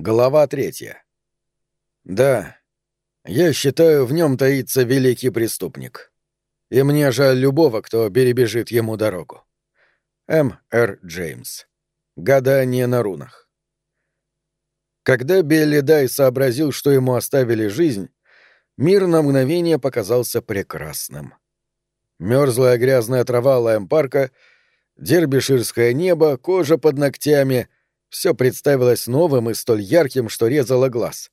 Глава третья. Да, я считаю, в нем таится великий преступник. И мне жаль любого, кто перебежит ему дорогу. М. Р. Джеймс. Гадание на рунах. Когда Билли Дай сообразил, что ему оставили жизнь, мир на мгновение показался прекрасным. Мерзлая грязная трава Лайм-парка, дербиширское небо, кожа под ногтями — все представилось новым и столь ярким, что резало глаз.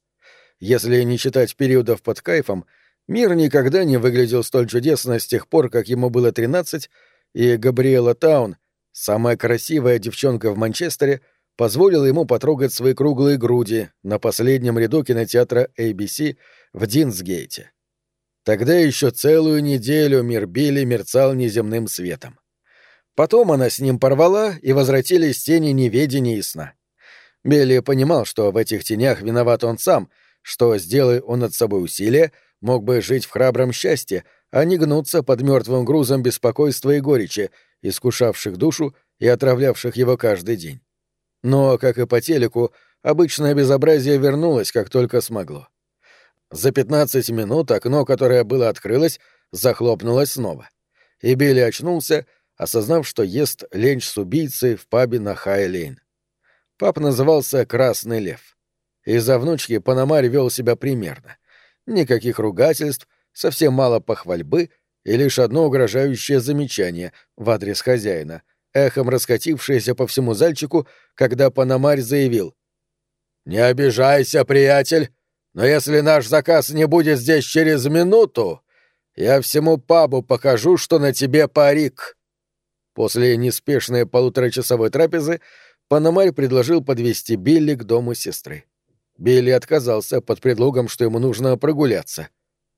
Если не читать периодов под кайфом, мир никогда не выглядел столь чудесно с тех пор, как ему было 13, и Габриэла Таун, самая красивая девчонка в Манчестере, позволила ему потрогать свои круглые груди на последнем ряду кинотеатра ABC в Динсгейте. Тогда еще целую неделю мир Билли мерцал неземным светом. Потом она с ним порвала, и возвратились тени неведения и сна. Билли понимал, что в этих тенях виноват он сам, что, сделай он над собой усилие, мог бы жить в храбром счастье, а не гнуться под мертвым грузом беспокойства и горечи, искушавших душу и отравлявших его каждый день. Но, как и по телеку, обычное безобразие вернулось, как только смогло. За пятнадцать минут окно, которое было открылось, захлопнулось снова. И Билли очнулся осознав, что ест ленч с убийцей в пабе на Хай-Лейн. Пап назывался «Красный лев». Из-за внучки Панамарь вел себя примерно. Никаких ругательств, совсем мало похвальбы и лишь одно угрожающее замечание в адрес хозяина, эхом раскатившееся по всему зальчику, когда Панамарь заявил «Не обижайся, приятель, но если наш заказ не будет здесь через минуту, я всему пабу покажу, что на тебе парик». После неспешной полуторачасовой трапезы Панамарь предложил подвести Билли к дому сестры. Билли отказался под предлогом, что ему нужно прогуляться.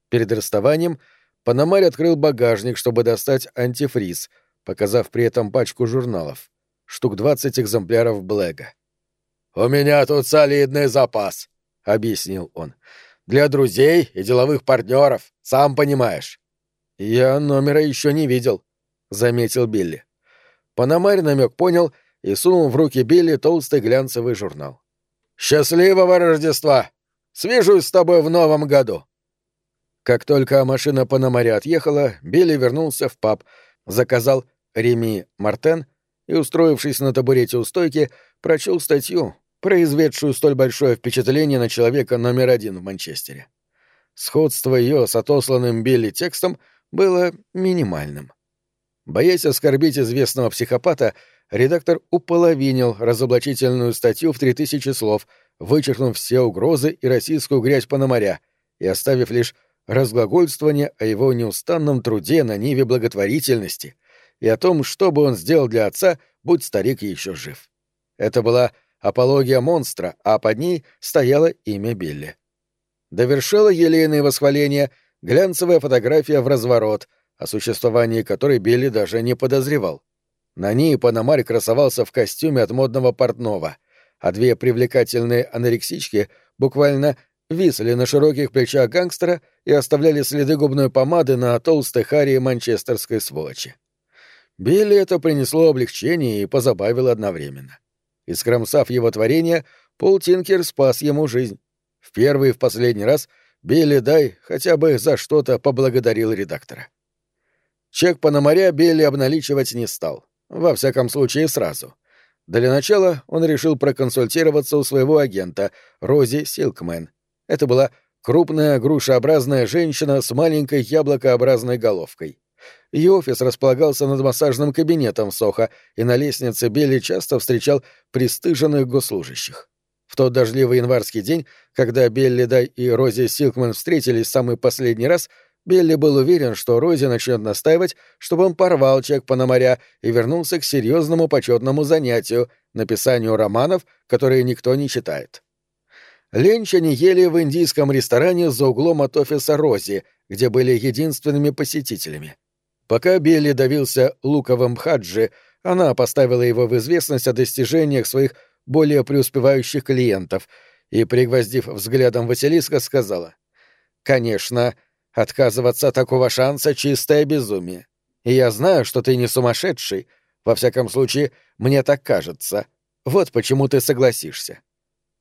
Перед расставанием Панамарь открыл багажник, чтобы достать антифриз, показав при этом пачку журналов. Штук двадцать экземпляров Блэга. «У меня тут солидный запас», — объяснил он. «Для друзей и деловых партнеров, сам понимаешь». «Я номера еще не видел», — заметил Билли. Пономарь намек понял и сунул в руки Билли толстый глянцевый журнал. «Счастливого Рождества! Свяжусь с тобой в новом году!» Как только машина Пономаря отъехала, Билли вернулся в паб, заказал Реми Мартен и, устроившись на табурете у стойки, прочел статью, произведшую столь большое впечатление на человека номер один в Манчестере. Сходство ее с отосланным Билли текстом было минимальным. Боясь оскорбить известного психопата, редактор уполовинил разоблачительную статью в три тысячи слов, вычеркнув все угрозы и российскую грязь Пономаря и оставив лишь разглагольствование о его неустанном труде на ниве благотворительности и о том, что бы он сделал для отца, будь старик еще жив. Это была апология монстра, а под ней стояло имя Билли. Довершила елейное восхваление глянцевая фотография в разворот — о существовании которой Билли даже не подозревал. На ней Панамарь красовался в костюме от модного портного, а две привлекательные анорексички буквально висли на широких плечах гангстера и оставляли следы губной помады на толстой харе манчестерской сволочи. Билли это принесло облегчение и позабавило одновременно. Искромсав его творение, Пол Тинкер спас ему жизнь. В первый и в последний раз Билли Дай хотя бы за что-то поблагодарил редактора. Чек Пономаря Билли обналичивать не стал. Во всяком случае, сразу. Для начала он решил проконсультироваться у своего агента, Рози Силкмен. Это была крупная грушеобразная женщина с маленькой яблокообразной головкой. Ее офис располагался над массажным кабинетом Соха, и на лестнице Билли часто встречал пристыженных госслужащих. В тот дождливый январский день, когда Билли Дай и Рози Силкмен встретились в самый последний раз — Билли был уверен, что Рози начнет настаивать, чтобы он порвал чек Пономаря и вернулся к серьезному почетному занятию — написанию романов, которые никто не читает. Ленч они ели в индийском ресторане за углом от офиса Рози, где были единственными посетителями. Пока Билли давился луковым хаджи, она поставила его в известность о достижениях своих более преуспевающих клиентов и, пригвоздив взглядом Василиска, сказала «Конечно, — Отказываться от такого шанса — чистое безумие. И я знаю, что ты не сумасшедший. Во всяком случае, мне так кажется. Вот почему ты согласишься.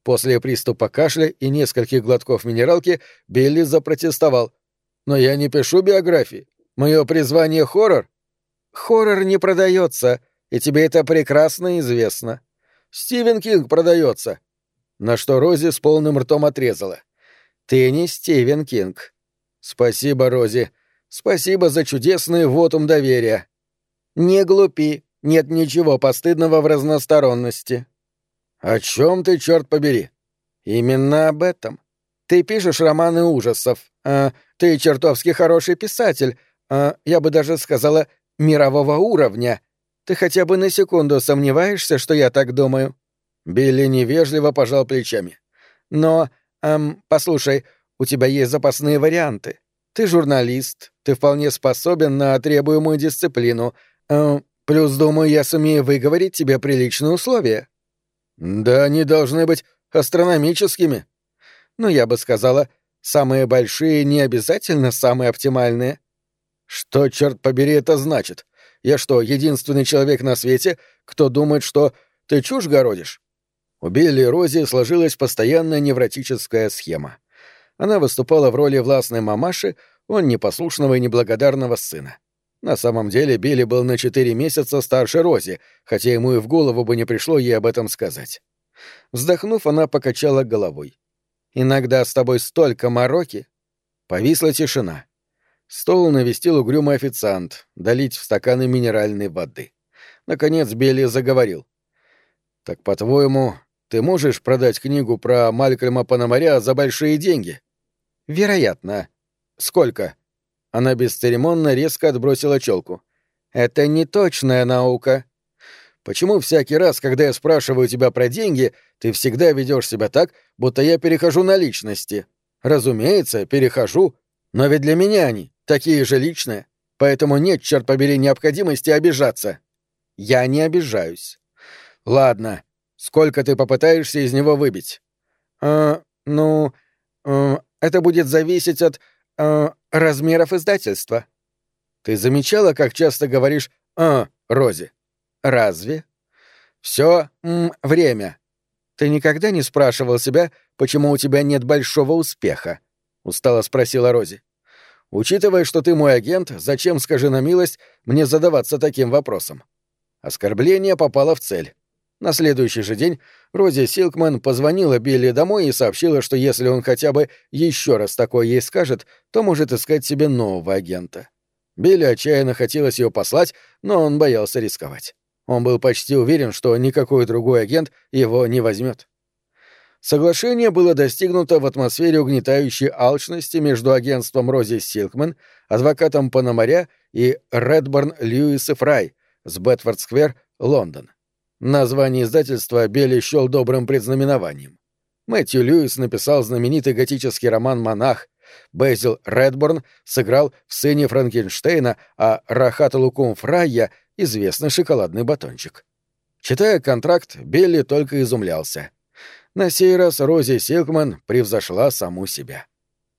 После приступа кашля и нескольких глотков минералки Билли запротестовал. «Но я не пишу биографии. Мое призвание — хоррор». «Хоррор не продается, и тебе это прекрасно известно. Стивен Кинг продается». На что Рози с полным ртом отрезала. «Ты не Стивен Кинг». «Спасибо, Рози. Спасибо за чудесный вотум доверия». «Не глупи. Нет ничего постыдного в разносторонности». «О чем ты, черт побери?» «Именно об этом. Ты пишешь романы ужасов. А, ты чертовски хороший писатель. А, я бы даже сказала, мирового уровня. Ты хотя бы на секунду сомневаешься, что я так думаю?» Билли невежливо пожал плечами. «Но, эм, послушай, у тебя есть запасные варианты. Ты журналист, ты вполне способен на требуемую дисциплину. Э, плюс, думаю, я сумею выговорить тебе приличные условия». «Да они должны быть астрономическими». «Ну, я бы сказала, самые большие не обязательно самые оптимальные». «Что, черт побери, это значит? Я что, единственный человек на свете, кто думает, что ты чушь городишь?» У Билли Рози сложилась постоянная невротическая схема. Она выступала в роли властной мамаши, он непослушного и неблагодарного сына. На самом деле Билли был на четыре месяца старше Рози, хотя ему и в голову бы не пришло ей об этом сказать. Вздохнув, она покачала головой. «Иногда с тобой столько мороки!» Повисла тишина. Стол навестил угрюмый официант, долить в стаканы минеральной воды. Наконец Билли заговорил. «Так, по-твоему, ты можешь продать книгу про Малькольма Пономаря за большие деньги?» «Вероятно. Сколько?» Она бесцеремонно резко отбросила челку. «Это не точная наука». «Почему всякий раз, когда я спрашиваю тебя про деньги, ты всегда ведешь себя так, будто я перехожу на личности?» «Разумеется, перехожу. Но ведь для меня они такие же личные. Поэтому нет, черт побери, необходимости обижаться». «Я не обижаюсь». «Ладно. Сколько ты попытаешься из него выбить?» «А, ну, э, это будет зависеть от э, размеров издательства. Ты замечала, как часто говоришь «а», Рози? Разве? Все время. Ты никогда не спрашивал себя, почему у тебя нет большого успеха? Устало спросила Рози. Учитывая, что ты мой агент, зачем, скажи на милость, мне задаваться таким вопросом? Оскорбление попало в цель. На следующий же день Рози Силкман позвонила Билли домой и сообщила, что если он хотя бы еще раз такое ей скажет, то может искать себе нового агента. Билли отчаянно хотелось ее послать, но он боялся рисковать. Он был почти уверен, что никакой другой агент его не возьмет. Соглашение было достигнуто в атмосфере угнетающей алчности между агентством Рози Силкман, адвокатом Пономаря и Редборн Льюис и Фрай с Бетфорд-сквер, Лондон. Название издательства Белли счел добрым предзнаменованием. Мэтью Льюис написал знаменитый готический роман «Монах», Безил Редборн сыграл в сыне Франкенштейна, а Рахата Лукум Фрайя — известный шоколадный батончик. Читая контракт, Белли только изумлялся. На сей раз Рози Силкман превзошла саму себя.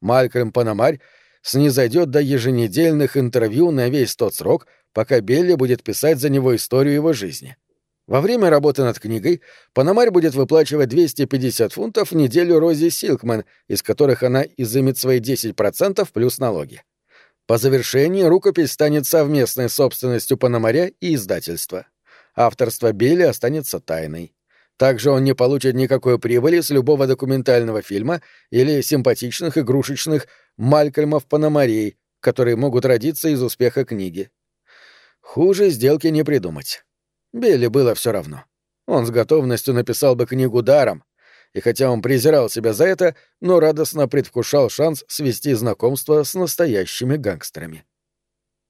Малькольм Панамарь снизойдет до еженедельных интервью на весь тот срок, пока Белли будет писать за него историю его жизни. Во время работы над книгой Панамарь будет выплачивать 250 фунтов в неделю Рози Силкман, из которых она изымет свои 10% плюс налоги. По завершении рукопись станет совместной собственностью Панамаря и издательства. Авторство Билли останется тайной. Также он не получит никакой прибыли с любого документального фильма или симпатичных игрушечных Малькольмов Панамарей, которые могут родиться из успеха книги. Хуже сделки не придумать. Билли было все равно. Он с готовностью написал бы книгу даром, и хотя он презирал себя за это, но радостно предвкушал шанс свести знакомство с настоящими гангстерами.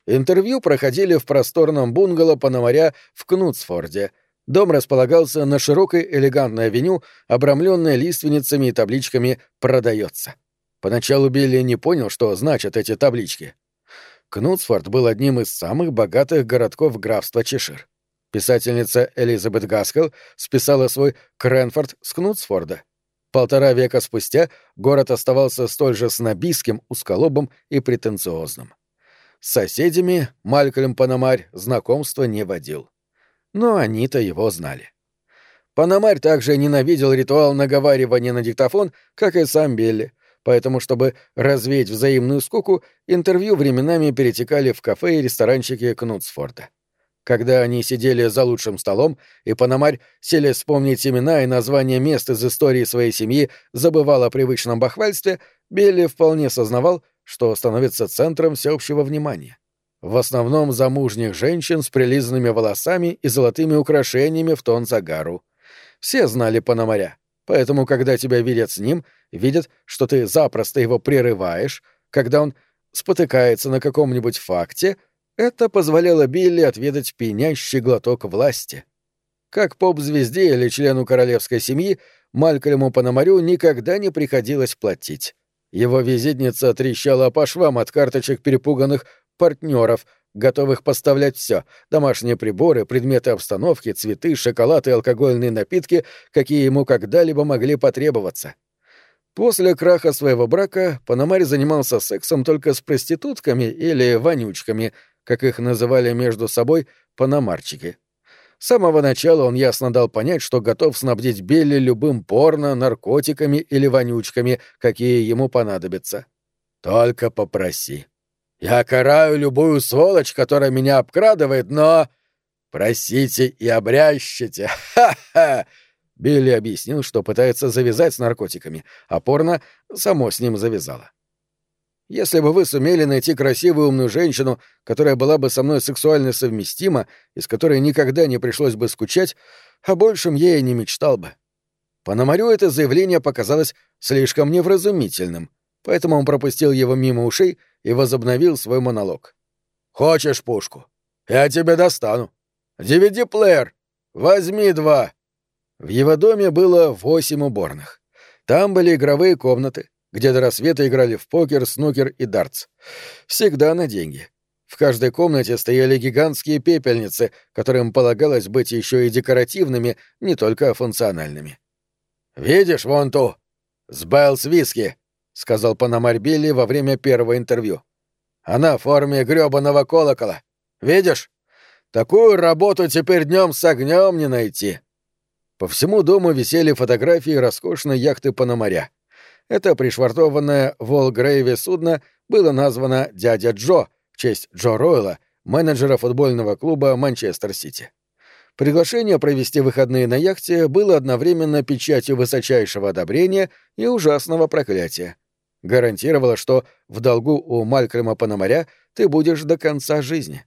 Интервью проходили в просторном бунгало Пономаря в Кнутсфорде. Дом располагался на широкой элегантной авеню, обрамленной лиственницами и табличками «Продается». Поначалу Билли не понял, что значат эти таблички. Кнутсфорд был одним из самых богатых городков графства Чешир. Писательница Элизабет Гаскел списала свой «Кренфорд» с Кнутсфорда. Полтора века спустя город оставался столь же снобистским, узколобым и претенциозным. С соседями Малькольм Панамарь знакомства не водил. Но они-то его знали. Панамарь также ненавидел ритуал наговаривания на диктофон, как и сам Билли, поэтому, чтобы развеять взаимную скуку, интервью временами перетекали в кафе и ресторанчики Кнутсфорда. Когда они сидели за лучшим столом, и Панамарь, сели вспомнить имена и названия мест из истории своей семьи, забывал о привычном бахвальстве, Билли вполне сознавал, что становится центром всеобщего внимания. В основном замужних женщин с прилизанными волосами и золотыми украшениями в тон загару. Все знали Пономаря, поэтому, когда тебя видят с ним, видят, что ты запросто его прерываешь, когда он спотыкается на каком-нибудь факте, это позволяло Билли отведать пьянящий глоток власти. Как поп-звезде или члену королевской семьи, Малькольму Пономарю никогда не приходилось платить. Его визитница трещала по швам от карточек перепуганных партнеров, готовых поставлять все — домашние приборы, предметы обстановки, цветы, шоколад и алкогольные напитки, какие ему когда-либо могли потребоваться. После краха своего брака Панамарь занимался сексом только с проститутками или вонючками, как их называли между собой панамарчики. С самого начала он ясно дал понять, что готов снабдить Белли любым порно, наркотиками или вонючками, какие ему понадобятся. «Только попроси», я караю любую сволочь, которая меня обкрадывает, но... Просите и обрящите. Ха-ха!» Билли объяснил, что пытается завязать с наркотиками, а порно само с ним завязало. Если бы вы сумели найти красивую умную женщину, которая была бы со мной сексуально совместима и с которой никогда не пришлось бы скучать, о большем я и не мечтал бы. Пономарю это заявление показалось слишком невразумительным, поэтому он пропустил его мимо ушей и возобновил свой монолог. «Хочешь пушку? Я тебе достану. DVD-плеер. Возьми два». В его доме было восемь уборных. Там были игровые комнаты, где до рассвета играли в покер, снукер и дартс. Всегда на деньги. В каждой комнате стояли гигантские пепельницы, которым полагалось быть еще и декоративными, не только функциональными. «Видишь вон ту? С Bell's виски — сказал Пономарь Билли во время первого интервью. «Она в форме грёбаного колокола. Видишь? Такую работу теперь днем с огнем не найти». По всему дому висели фотографии роскошной яхты Пономаря. Это пришвартованное в Волгрейве судно было названо «Дядя Джо» в честь Джо Ройла, менеджера футбольного клуба «Манчестер-Сити». Приглашение провести выходные на яхте было одновременно печатью высочайшего одобрения и ужасного проклятия гарантировала, что в долгу у Малькольма Пономаря ты будешь до конца жизни.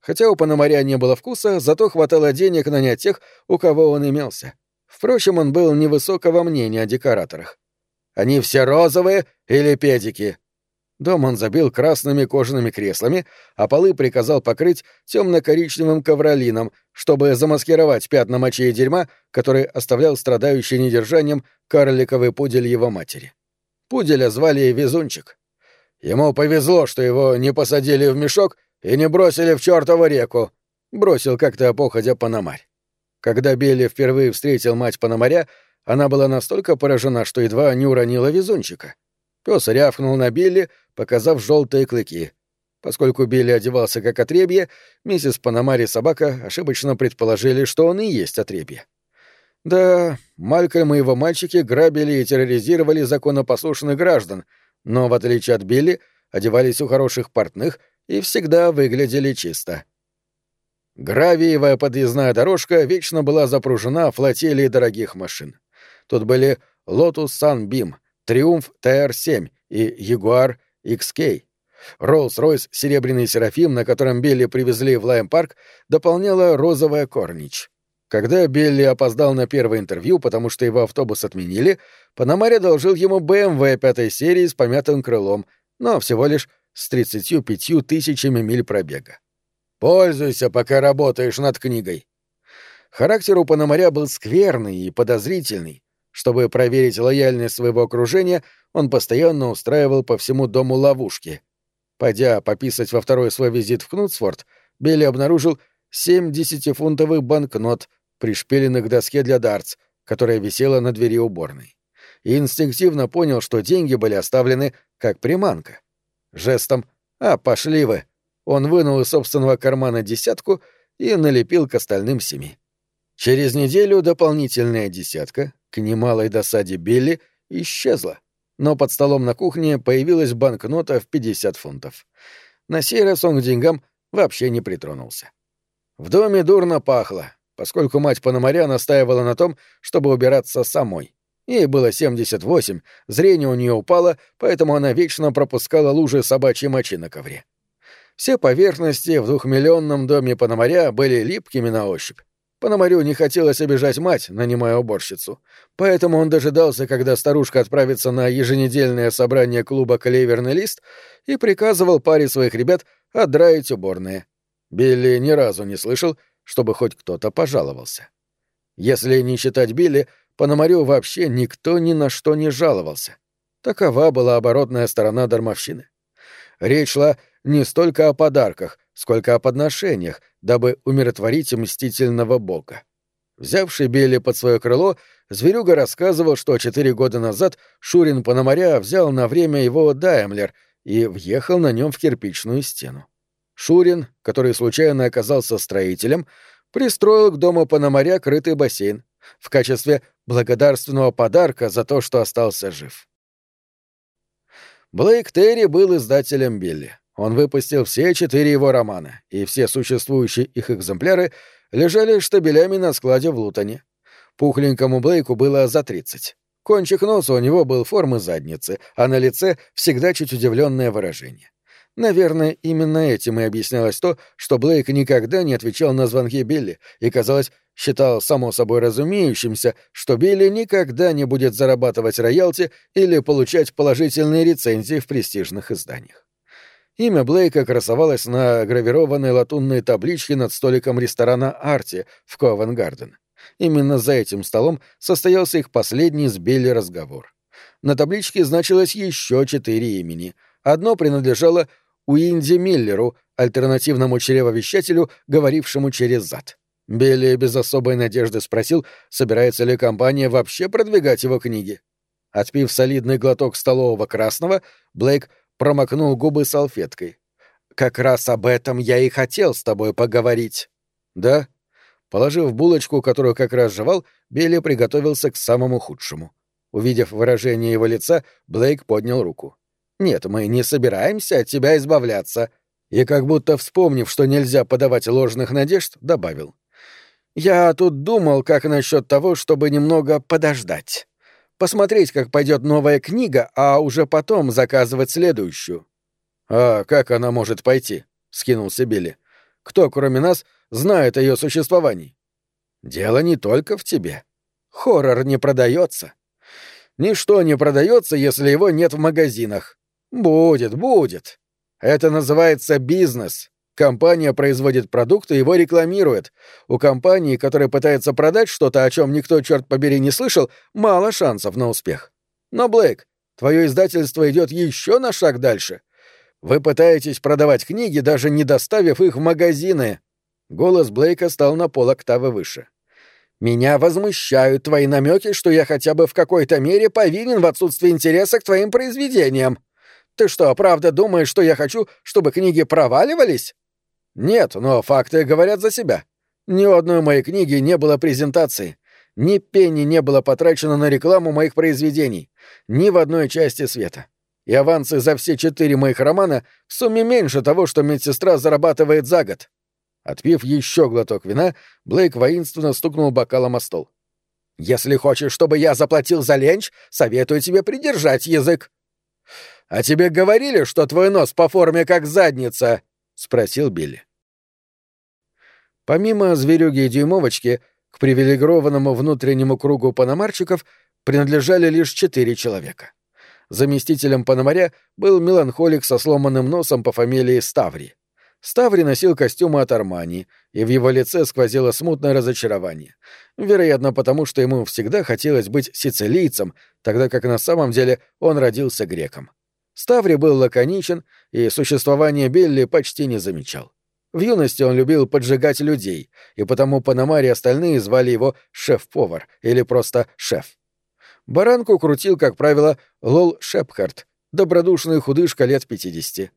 Хотя у Пономаря не было вкуса, зато хватало денег нанять тех, у кого он имелся. Впрочем, он был невысокого мнения о декораторах. Они все розовые или педики. Дом он забил красными кожаными креслами, а полы приказал покрыть темно-коричневым ковролином, чтобы замаскировать пятна мочи и дерьма, который оставлял страдающий недержанием карликовый пудель его матери. Пуделя звали Везунчик. Ему повезло, что его не посадили в мешок и не бросили в чертову реку, бросил как-то походя Панамарь. Когда Билли впервые встретил мать Панамаря, она была настолько поражена, что едва не уронила везунчика. Пес рявкнул на Билли, показав желтые клыки. Поскольку Билли одевался как отребье, миссис Панамарь и собака ошибочно предположили, что он и есть отребье. Да, Малькольм и его мальчики грабили и терроризировали законопослушных граждан, но, в отличие от Билли, одевались у хороших портных и всегда выглядели чисто. Гравиевая подъездная дорожка вечно была запружена флотилией дорогих машин. Тут были Lotus Sunbeam, Triumph TR-7 и Jaguar XK. Rolls-Royce «Серебряный Серафим», на котором Билли привезли в Лайм-парк, дополняла розовая корнич. Когда Билли опоздал на первое интервью, потому что его автобус отменили, Панамарь одолжил ему БМВ пятой серии с помятым крылом, но всего лишь с 35 тысячами миль пробега. «Пользуйся, пока работаешь над книгой». Характер у Панамаря был скверный и подозрительный. Чтобы проверить лояльность своего окружения, он постоянно устраивал по всему дому ловушки. Пойдя пописать во второй свой визит в Кнутсфорд, Билли обнаружил семь десятифунтовых банкнот — пришпиленных к доске для дартс, которая висела на двери уборной. И инстинктивно понял, что деньги были оставлены как приманка. Жестом «А, пошли вы!» он вынул из собственного кармана десятку и налепил к остальным семи. Через неделю дополнительная десятка, к немалой досаде Билли, исчезла, но под столом на кухне появилась банкнота в 50 фунтов. На сей раз он к деньгам вообще не притронулся. В доме дурно пахло, поскольку мать Пономаря настаивала на том, чтобы убираться самой. Ей было 78, зрение у нее упало, поэтому она вечно пропускала лужи собачьей мочи на ковре. Все поверхности в двухмиллионном доме Пономаря были липкими на ощупь. Пономарю не хотелось обижать мать, нанимая уборщицу. Поэтому он дожидался, когда старушка отправится на еженедельное собрание клуба «Клеверный лист» и приказывал паре своих ребят отдраить уборные. Билли ни разу не слышал, чтобы хоть кто-то пожаловался. Если не считать Билли, Пономарю вообще никто ни на что не жаловался. Такова была оборотная сторона дармовщины. Речь шла не столько о подарках, сколько о подношениях, дабы умиротворить мстительного бога. Взявший Билли под свое крыло, Зверюга рассказывал, что четыре года назад Шурин Пономаря взял на время его Даймлер и въехал на нем в кирпичную стену. Шурин, который случайно оказался строителем, пристроил к дому Пономаря крытый бассейн в качестве благодарственного подарка за то, что остался жив. Блейк Терри был издателем Билли. Он выпустил все четыре его романа, и все существующие их экземпляры лежали штабелями на складе в Лутоне. Пухленькому Блейку было за тридцать. Кончик носа у него был формы задницы, а на лице всегда чуть удивленное выражение. Наверное, именно этим и объяснялось то, что Блейк никогда не отвечал на звонки Билли и, казалось, считал само собой разумеющимся, что Билли никогда не будет зарабатывать роялти или получать положительные рецензии в престижных изданиях. Имя Блейка красовалось на гравированной латунной табличке над столиком ресторана «Арти» в Ковенгарден. Именно за этим столом состоялся их последний с Билли разговор. На табличке значилось еще четыре имени. Одно принадлежало Уинди Миллеру, альтернативному чревовещателю, говорившему через зад. Билли без особой надежды спросил, собирается ли компания вообще продвигать его книги. Отпив солидный глоток столового красного, Блейк промокнул губы салфеткой. «Как раз об этом я и хотел с тобой поговорить». «Да?» Положив булочку, которую как раз жевал, Билли приготовился к самому худшему. Увидев выражение его лица, Блейк поднял руку. «Нет, мы не собираемся от тебя избавляться». И как будто вспомнив, что нельзя подавать ложных надежд, добавил. «Я тут думал, как насчет того, чтобы немного подождать. Посмотреть, как пойдет новая книга, а уже потом заказывать следующую». «А как она может пойти?» — скинулся Билли. «Кто, кроме нас, знает о ее существовании?» «Дело не только в тебе. Хоррор не продается. Ничто не продается, если его нет в магазинах. Будет, будет. Это называется бизнес. Компания производит продукт и его рекламирует. У компании, которая пытается продать что-то, о чем никто, черт побери, не слышал, мало шансов на успех. Но, Блейк, твое издательство идет еще на шаг дальше. Вы пытаетесь продавать книги, даже не доставив их в магазины. Голос Блейка стал на пол октавы выше. Меня возмущают твои намеки, что я хотя бы в какой-то мере повинен в отсутствии интереса к твоим произведениям. Ты что, правда думаешь, что я хочу, чтобы книги проваливались? Нет, но факты говорят за себя. Ни у одной моей книги не было презентации. Ни пенни не было потрачено на рекламу моих произведений. Ни в одной части света. И авансы за все четыре моих романа в сумме меньше того, что медсестра зарабатывает за год. Отпив еще глоток вина, Блейк воинственно стукнул бокалом о стол. «Если хочешь, чтобы я заплатил за ленч, советую тебе придержать язык». «А тебе говорили, что твой нос по форме как задница?» — спросил Билли. Помимо зверюги и дюймовочки, к привилегированному внутреннему кругу паномарчиков принадлежали лишь четыре человека. Заместителем пономаря был меланхолик со сломанным носом по фамилии Ставри. Ставри носил костюмы от Армани, и в его лице сквозило смутное разочарование. Вероятно, потому что ему всегда хотелось быть сицилийцем, тогда как на самом деле он родился греком. Ставри был лаконичен и существование Билли почти не замечал. В юности он любил поджигать людей, и потому Панамари остальные звали его «шеф-повар» или просто «шеф». Баранку крутил, как правило, Лол Шепхарт, добродушный худышка лет пятидесяти.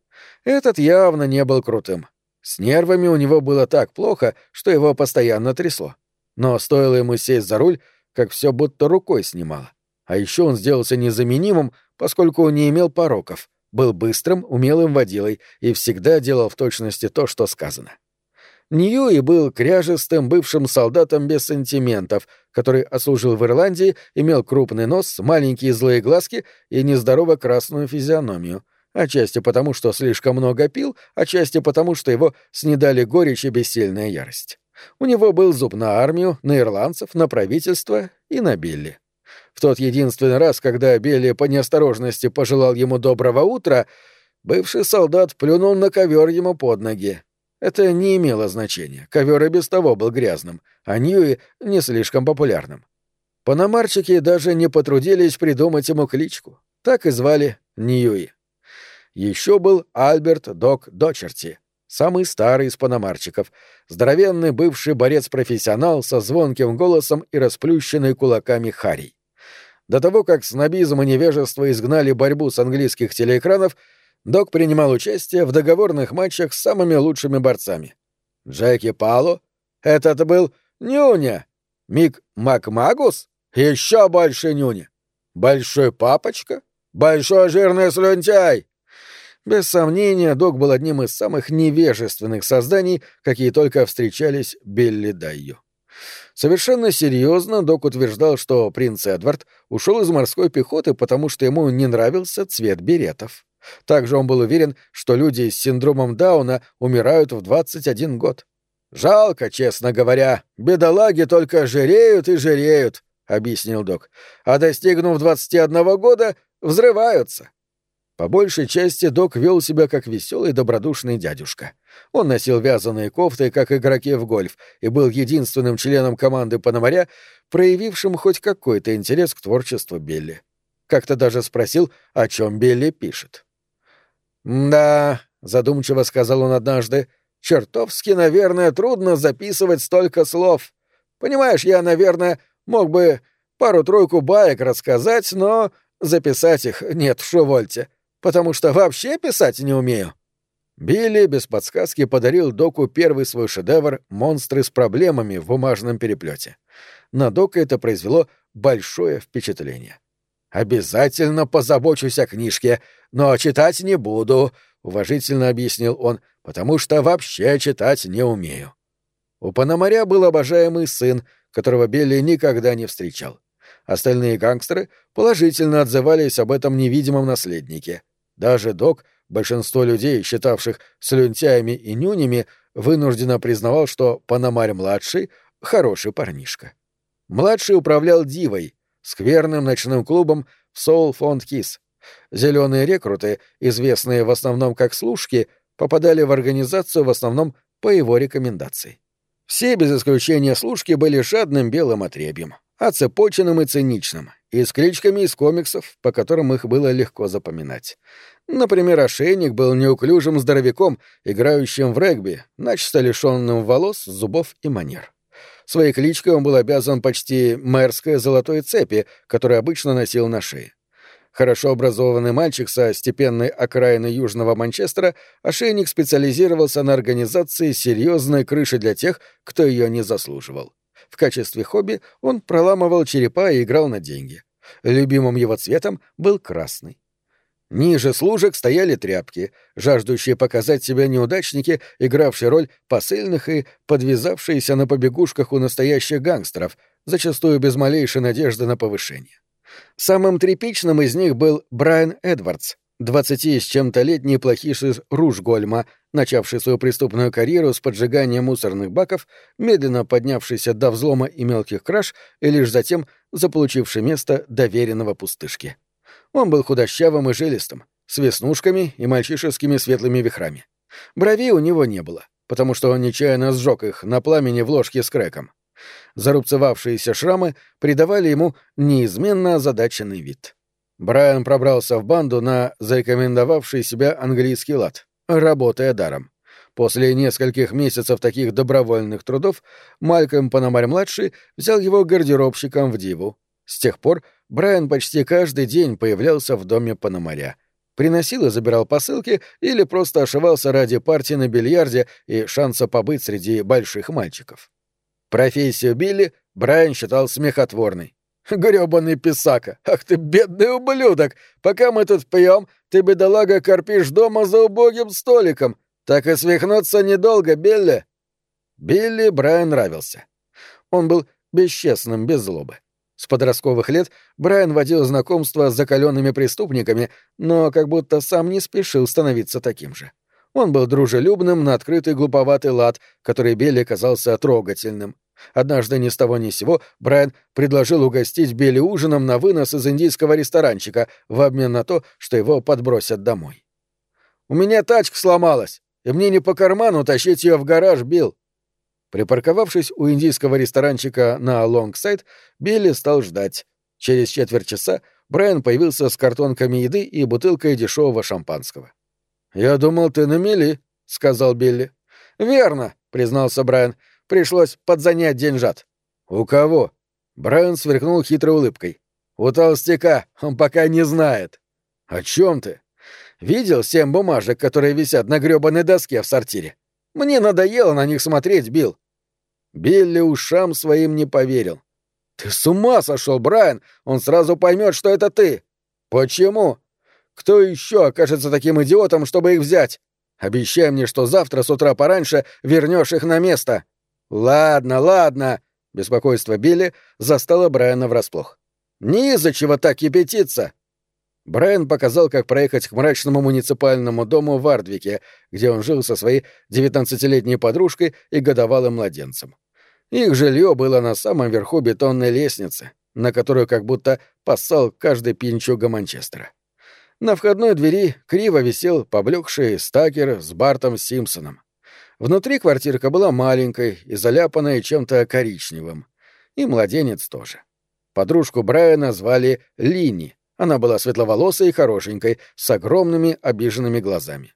Этот явно не был крутым. С нервами у него было так плохо, что его постоянно трясло. Но стоило ему сесть за руль, как все будто рукой снимало. А еще он сделался незаменимым, поскольку не имел пороков, был быстрым, умелым водилой и всегда делал в точности то, что сказано. Ньюи был кряжестым бывшим солдатом без сантиментов, который ослужил в Ирландии, имел крупный нос, маленькие злые глазки и нездорово красную физиономию. Отчасти потому, что слишком много пил, отчасти потому, что его снедали горечь и бессильная ярость. У него был зуб на армию, на ирландцев, на правительство и на Билли. Тот единственный раз, когда Билли по неосторожности пожелал ему доброго утра, бывший солдат плюнул на ковер ему под ноги. Это не имело значения, ковер и без того был грязным, а Ньюи — не слишком популярным. Панамарчики даже не потрудились придумать ему кличку. Так и звали Ньюи. Еще был Альберт Док Дочерти, самый старый из паномарчиков, здоровенный бывший борец-профессионал со звонким голосом и расплющенной кулаками Харий. До того, как снобизм и невежество изгнали борьбу с английских телеэкранов, Док принимал участие в договорных матчах с самыми лучшими борцами. Джеки Пало? Этот был Нюня. Мик Макмагус? Еще больше Нюня. Большой папочка? Большой жирный слюнтяй! Без сомнения, Док был одним из самых невежественных созданий, какие только встречались Билли Дайю. Совершенно серьезно Док утверждал, что принц Эдвард ушел из морской пехоты, потому что ему не нравился цвет беретов. Также он был уверен, что люди с синдромом Дауна умирают в 21 год. «Жалко, честно говоря. Бедолаги только жиреют и жиреют», — объяснил док. «А достигнув 21 года, взрываются. По большей части док вел себя как веселый добродушный дядюшка. Он носил вязаные кофты, как игроки в гольф, и был единственным членом команды Пономаря, проявившим хоть какой-то интерес к творчеству Билли. Как-то даже спросил, о чем Билли пишет. «Да», — задумчиво сказал он однажды, — «чертовски, наверное, трудно записывать столько слов. Понимаешь, я, наверное, мог бы пару-тройку баек рассказать, но записать их нет, шо вольте потому что вообще писать не умею». Билли без подсказки подарил Доку первый свой шедевр «Монстры с проблемами» в бумажном переплете. На Дока это произвело большое впечатление. «Обязательно позабочусь о книжке, но читать не буду», — уважительно объяснил он, «потому что вообще читать не умею». У Пономаря был обожаемый сын, которого Билли никогда не встречал. Остальные гангстеры положительно отзывались об этом невидимом наследнике — даже док, большинство людей, считавших слюнтяями и нюнями, вынужденно признавал, что Панамарь-младший — хороший парнишка. Младший управлял Дивой, скверным ночным клубом в Соул Фонд Кис. Зеленые рекруты, известные в основном как служки, попадали в организацию в основном по его рекомендации. Все, без исключения служки, были жадным белым отребьем, оцепоченным и циничным, и с кличками из комиксов, по которым их было легко запоминать. Например, ошейник был неуклюжим здоровяком, играющим в регби, начисто лишенным волос, зубов и манер. Своей кличкой он был обязан почти мэрской золотой цепи, которую обычно носил на шее. Хорошо образованный мальчик со степенной окраины Южного Манчестера, ошейник специализировался на организации серьезной крыши для тех, кто ее не заслуживал. В качестве хобби он проламывал черепа и играл на деньги. Любимым его цветом был красный. Ниже служек стояли тряпки, жаждущие показать себя неудачники, игравшие роль посыльных и подвязавшиеся на побегушках у настоящих гангстеров, зачастую без малейшей надежды на повышение. Самым тряпичным из них был Брайан Эдвардс, двадцати с чем-то летний плохиш из Ружгольма, начавший свою преступную карьеру с поджигания мусорных баков, медленно поднявшийся до взлома и мелких краж и лишь затем заполучивший место доверенного пустышки. Он был худощавым и жилистым, с веснушками и мальчишескими светлыми вихрами. Бровей у него не было, потому что он нечаянно сжег их на пламени в ложке с крэком. Зарубцевавшиеся шрамы придавали ему неизменно озадаченный вид. Брайан пробрался в банду на зарекомендовавший себя английский лад, работая даром. После нескольких месяцев таких добровольных трудов Малькольм Панамарь-младший взял его гардеробщиком в Диву. С тех пор Брайан почти каждый день появлялся в доме Панамаря. Приносил и забирал посылки или просто ошивался ради партии на бильярде и шанса побыть среди больших мальчиков. Профессию Билли Брайан считал смехотворной. «Грёбаный писака! Ах ты, бедный ублюдок! Пока мы тут пьем, ты, бедолага, корпишь дома за убогим столиком. Так и свихнуться недолго, Билли!» Билли Брайан нравился. Он был бесчестным, без злобы. С подростковых лет Брайан водил знакомства с закаленными преступниками, но как будто сам не спешил становиться таким же. Он был дружелюбным на открытый глуповатый лад, который Билли казался трогательным. Однажды ни с того ни сего Брайан предложил угостить Билли ужином на вынос из индийского ресторанчика в обмен на то, что его подбросят домой. «У меня тачка сломалась, и мне не по карману тащить ее в гараж, Билл. Припарковавшись у индийского ресторанчика на Лонгсайд, Билли стал ждать. Через четверть часа Брайан появился с картонками еды и бутылкой дешевого шампанского. «Я думал, ты на мели», — сказал Билли. «Верно», — признался Брайан. «Пришлось подзанять деньжат». «У кого?» Брайан сверкнул хитрой улыбкой. «У толстяка. Он пока не знает». «О чем ты?» «Видел семь бумажек, которые висят на грёбаной доске в сортире? Мне надоело на них смотреть, Билл. Билли ушам своим не поверил. «Ты с ума сошел, Брайан! Он сразу поймет, что это ты!» «Почему? Кто еще окажется таким идиотом, чтобы их взять? Обещай мне, что завтра с утра пораньше вернешь их на место!» «Ладно, ладно!» — беспокойство Билли застало Брайана врасплох. «Не из-за чего так кипятиться!» Брайан показал, как проехать к мрачному муниципальному дому в Ардвике, где он жил со своей девятнадцатилетней подружкой и годовалым младенцем. Их жилье было на самом верху бетонной лестницы, на которую как будто поссал каждый пинчуга Манчестера. На входной двери криво висел поблекший стакер с Бартом Симпсоном. Внутри квартирка была маленькой и заляпанной чем-то коричневым. И младенец тоже. Подружку Брайана звали Лини. Она была светловолосой и хорошенькой, с огромными обиженными глазами.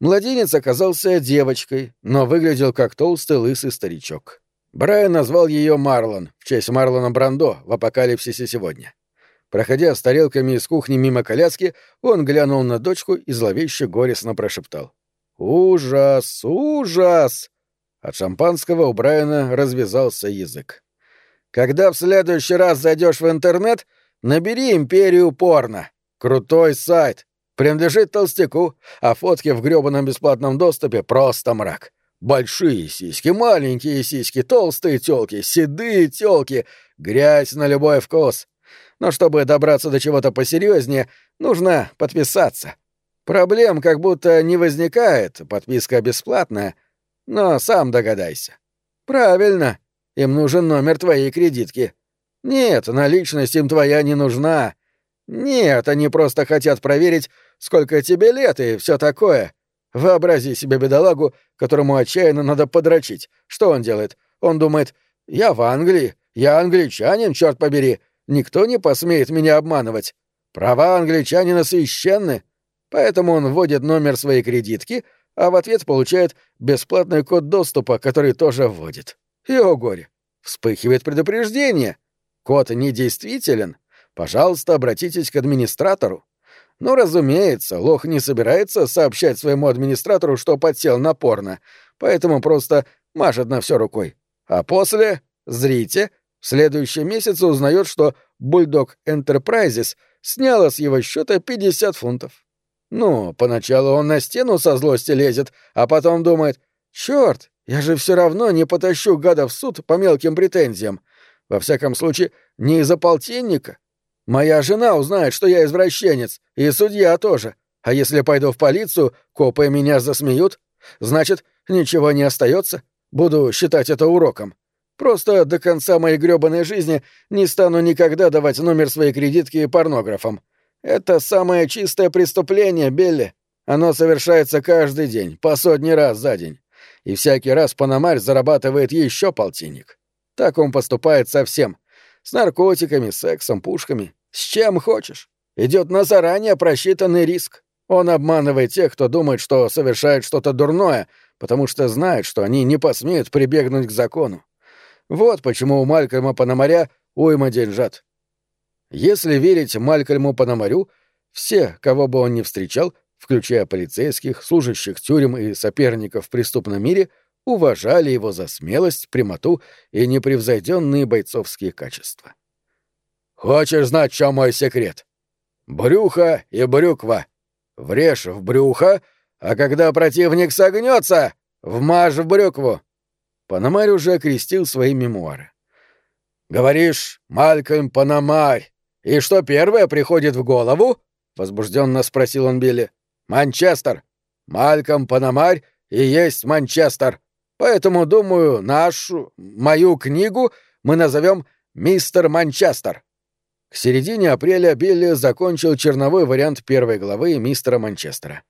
Младенец оказался девочкой, но выглядел как толстый лысый старичок. Брайан назвал ее Марлон в честь Марлона Брандо в «Апокалипсисе сегодня». Проходя с тарелками из кухни мимо коляски, он глянул на дочку и зловеще горестно прошептал. «Ужас! Ужас!» От шампанского у Брайана развязался язык. «Когда в следующий раз зайдешь в интернет, набери «Империю порно». Крутой сайт. Принадлежит толстяку, а фотки в грёбаном бесплатном доступе — просто мрак. Большие сиськи, маленькие сиськи, толстые тёлки, седые тёлки, грязь на любой вкус. Но чтобы добраться до чего-то посерьезнее, нужно подписаться. Проблем как будто не возникает, подписка бесплатная. Но сам догадайся. Правильно, им нужен номер твоей кредитки. Нет, наличность им твоя не нужна. Нет, они просто хотят проверить, сколько тебе лет и все такое. Вообрази себе бедолагу, которому отчаянно надо подрочить. Что он делает? Он думает, я в Англии, я англичанин, черт побери, никто не посмеет меня обманывать. Права англичанина священны. Поэтому он вводит номер своей кредитки, а в ответ получает бесплатный код доступа, который тоже вводит. И о горе. Вспыхивает предупреждение. Код недействителен. Пожалуйста, обратитесь к администратору. Ну, разумеется, лох не собирается сообщать своему администратору, что подсел на порно, поэтому просто машет на все рукой. А после, зрите, в следующем месяце узнает, что Bulldog Enterprises сняла с его счета 50 фунтов. Ну, поначалу он на стену со злости лезет, а потом думает, черт, я же все равно не потащу гада в суд по мелким претензиям. Во всяком случае, не из-за полтинника, Моя жена узнает, что я извращенец, и судья тоже. А если пойду в полицию, копы меня засмеют. Значит, ничего не остается. Буду считать это уроком. Просто до конца моей грёбаной жизни не стану никогда давать номер своей кредитки порнографам. Это самое чистое преступление, Белли. Оно совершается каждый день, по сотни раз за день. И всякий раз Панамарь зарабатывает еще полтинник. Так он поступает со всем. С наркотиками, сексом, пушками. С чем хочешь. Идет на заранее просчитанный риск. Он обманывает тех, кто думает, что совершает что-то дурное, потому что знает, что они не посмеют прибегнуть к закону. Вот почему у Малькольма Пономаря уйма деньжат. Если верить Малькольму Пономарю, все, кого бы он ни встречал, включая полицейских, служащих тюрем и соперников в преступном мире, уважали его за смелость, прямоту и непревзойденные бойцовские качества. «Хочешь знать, что мой секрет? Брюхо и брюква. Врежь в брюхо, а когда противник согнется, вмажь в брюкву». Панамарь уже окрестил свои мемуары. «Говоришь, Малькольм Панамарь, и что первое приходит в голову?» — возбужденно спросил он Билли. «Манчестер. Мальком Панамарь и есть Манчестер. Поэтому, думаю, нашу, мою книгу мы назовем «Мистер Манчестер». К середине апреля Билли закончил черновой вариант первой главы «Мистера Манчестера».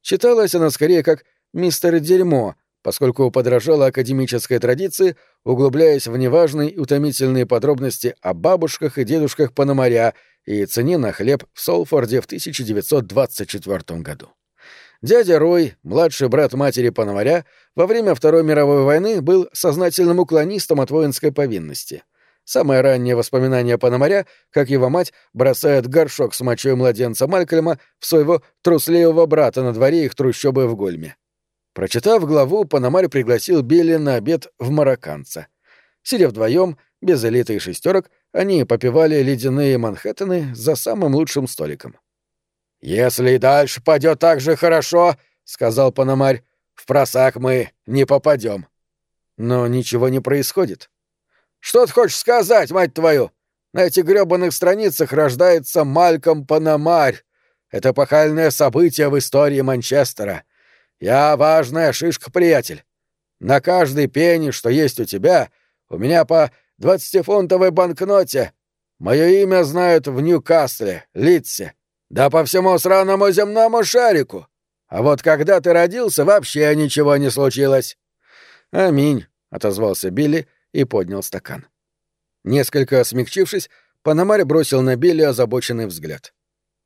Читалась она скорее как «Мистер Дерьмо», поскольку подражала академической традиции, углубляясь в неважные и утомительные подробности о бабушках и дедушках Пономаря и цене на хлеб в Солфорде в 1924 году. Дядя Рой, младший брат матери Пономаря, во время Второй мировой войны был сознательным уклонистом от воинской повинности. Самое раннее воспоминание Пономаря, как его мать бросает горшок с мочой младенца Малькольма в своего трусливого брата на дворе их трущобы в Гольме. Прочитав главу, Пономарь пригласил Билли на обед в Марокканца. Сидя вдвоем, без элиты и шестерок, они попивали ледяные Манхэттены за самым лучшим столиком. «Если и дальше пойдет так же хорошо, — сказал Пономарь, — в просак мы не попадем. Но ничего не происходит. Что ты хочешь сказать, мать твою? На этих грёбаных страницах рождается Мальком Пономарь. Это пахальное событие в истории Манчестера. Я важная шишка, приятель. На каждый пенни, что есть у тебя, у меня по двадцатифунтовой банкноте. Мое имя знают в Ньюкасле, Литсе, да по всему сраному земному шарику. А вот когда ты родился, вообще ничего не случилось. Аминь, отозвался Билли и поднял стакан. Несколько смягчившись, Панамарь бросил на Билли озабоченный взгляд.